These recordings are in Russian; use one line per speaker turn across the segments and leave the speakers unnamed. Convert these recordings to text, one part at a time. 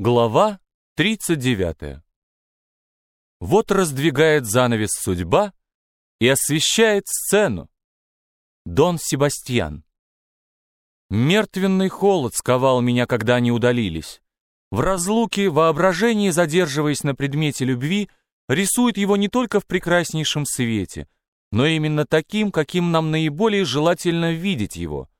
Глава 39 Вот раздвигает занавес судьба и освещает сцену. Дон Себастьян. Мертвенный холод сковал меня, когда они удалились. В разлуке, воображение, задерживаясь на предмете любви, рисует его не только в прекраснейшем свете, но именно таким, каким нам наиболее желательно видеть его.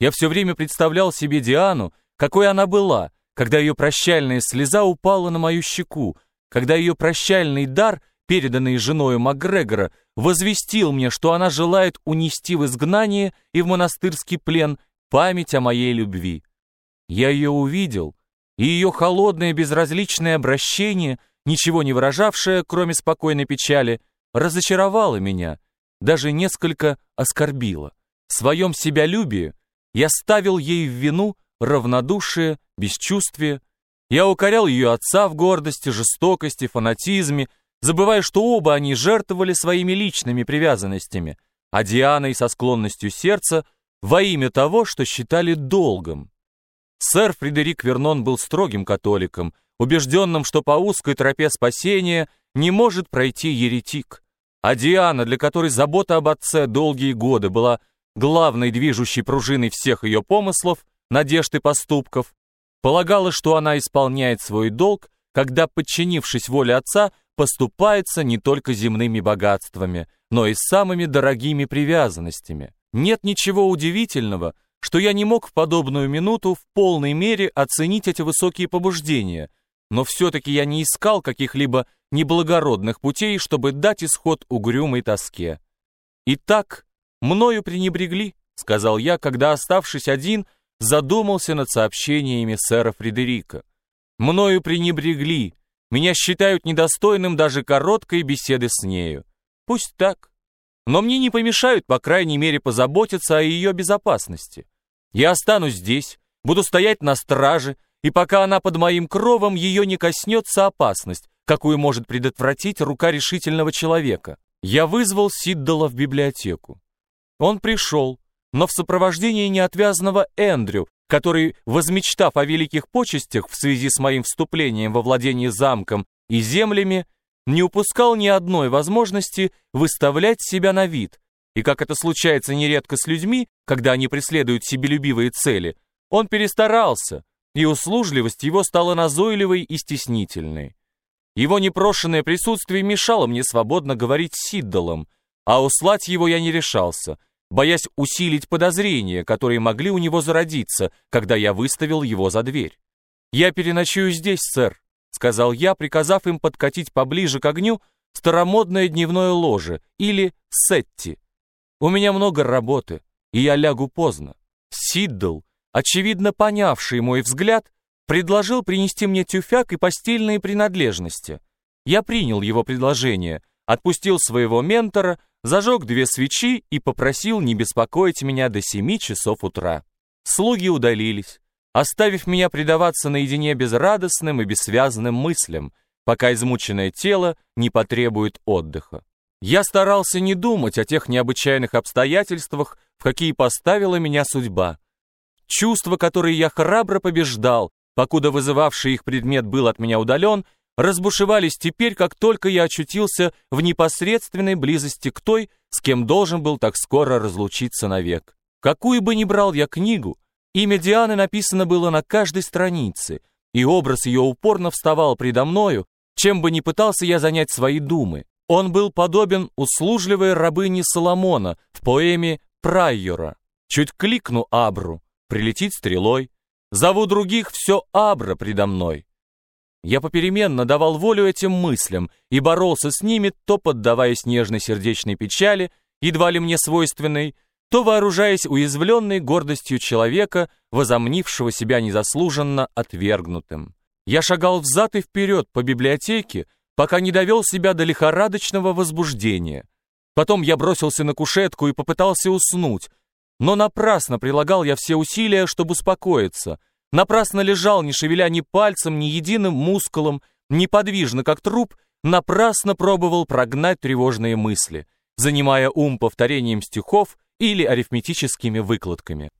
Я все время представлял себе Диану, какой она была — когда ее прощальная слеза упала на мою щеку, когда ее прощальный дар, переданный женою Макгрегора, возвестил мне, что она желает унести в изгнание и в монастырский плен память о моей любви. Я ее увидел, и ее холодное безразличное обращение, ничего не выражавшее, кроме спокойной печали, разочаровало меня, даже несколько оскорбило. В своем себялюбии я ставил ей в вину равнодушие, бесчувствие. Я укорял ее отца в гордости, жестокости, фанатизме, забывая, что оба они жертвовали своими личными привязанностями, а Дианой со склонностью сердца во имя того, что считали долгом. Сэр Фредерик Вернон был строгим католиком, убежденным, что по узкой тропе спасения не может пройти еретик. А Диана, для которой забота об отце долгие годы была главной движущей пружиной всех ее помыслов, надежд и поступков, полагала, что она исполняет свой долг, когда, подчинившись воле отца, поступается не только земными богатствами, но и самыми дорогими привязанностями. Нет ничего удивительного, что я не мог в подобную минуту в полной мере оценить эти высокие побуждения, но все-таки я не искал каких-либо неблагородных путей, чтобы дать исход угрюмой тоске. «Итак, мною пренебрегли», — сказал я, когда, оставшись один, — задумался над сообщениями сэра Фредерика. Мною пренебрегли, меня считают недостойным даже короткой беседы с нею. Пусть так. Но мне не помешают, по крайней мере, позаботиться о ее безопасности. Я останусь здесь, буду стоять на страже, и пока она под моим кровом, ее не коснется опасность, какую может предотвратить рука решительного человека. Я вызвал Сиддала в библиотеку. Он пришел, но в сопровождении неотвязного Эндрю, который, возмечтав о великих почестях в связи с моим вступлением во владение замком и землями, не упускал ни одной возможности выставлять себя на вид, и как это случается нередко с людьми, когда они преследуют себелюбивые цели, он перестарался, и услужливость его стала назойливой и стеснительной. Его непрошенное присутствие мешало мне свободно говорить с Сиддалом, а услать его я не решался — боясь усилить подозрения, которые могли у него зародиться, когда я выставил его за дверь. «Я переночую здесь, сэр», — сказал я, приказав им подкатить поближе к огню старомодное дневное ложе или сетти. «У меня много работы, и я лягу поздно». Сиддл, очевидно понявший мой взгляд, предложил принести мне тюфяк и постельные принадлежности. Я принял его предложение, отпустил своего ментора, зажег две свечи и попросил не беспокоить меня до семи часов утра. Слуги удалились, оставив меня предаваться наедине безрадостным и бессвязным мыслям, пока измученное тело не потребует отдыха. Я старался не думать о тех необычайных обстоятельствах, в какие поставила меня судьба. Чувства, которые я храбро побеждал, покуда вызывавший их предмет был от меня удален, разбушевались теперь, как только я очутился в непосредственной близости к той, с кем должен был так скоро разлучиться навек. Какую бы ни брал я книгу, имя Дианы написано было на каждой странице, и образ ее упорно вставал предо мною, чем бы ни пытался я занять свои думы. Он был подобен услужливой рабыне Соломона в поэме Прайора. Чуть кликну Абру, прилетит стрелой. Зову других, все Абра предо мной. Я попеременно давал волю этим мыслям и боролся с ними, то поддаваясь нежной сердечной печали, едва ли мне свойственной, то вооружаясь уязвленной гордостью человека, возомнившего себя незаслуженно отвергнутым. Я шагал взад и вперед по библиотеке, пока не довел себя до лихорадочного возбуждения. Потом я бросился на кушетку и попытался уснуть, но напрасно прилагал я все усилия, чтобы успокоиться — Напрасно лежал, не шевеля ни пальцем, ни единым мускулом, неподвижно, как труп, напрасно пробовал прогнать тревожные мысли, занимая ум повторением стихов или арифметическими выкладками.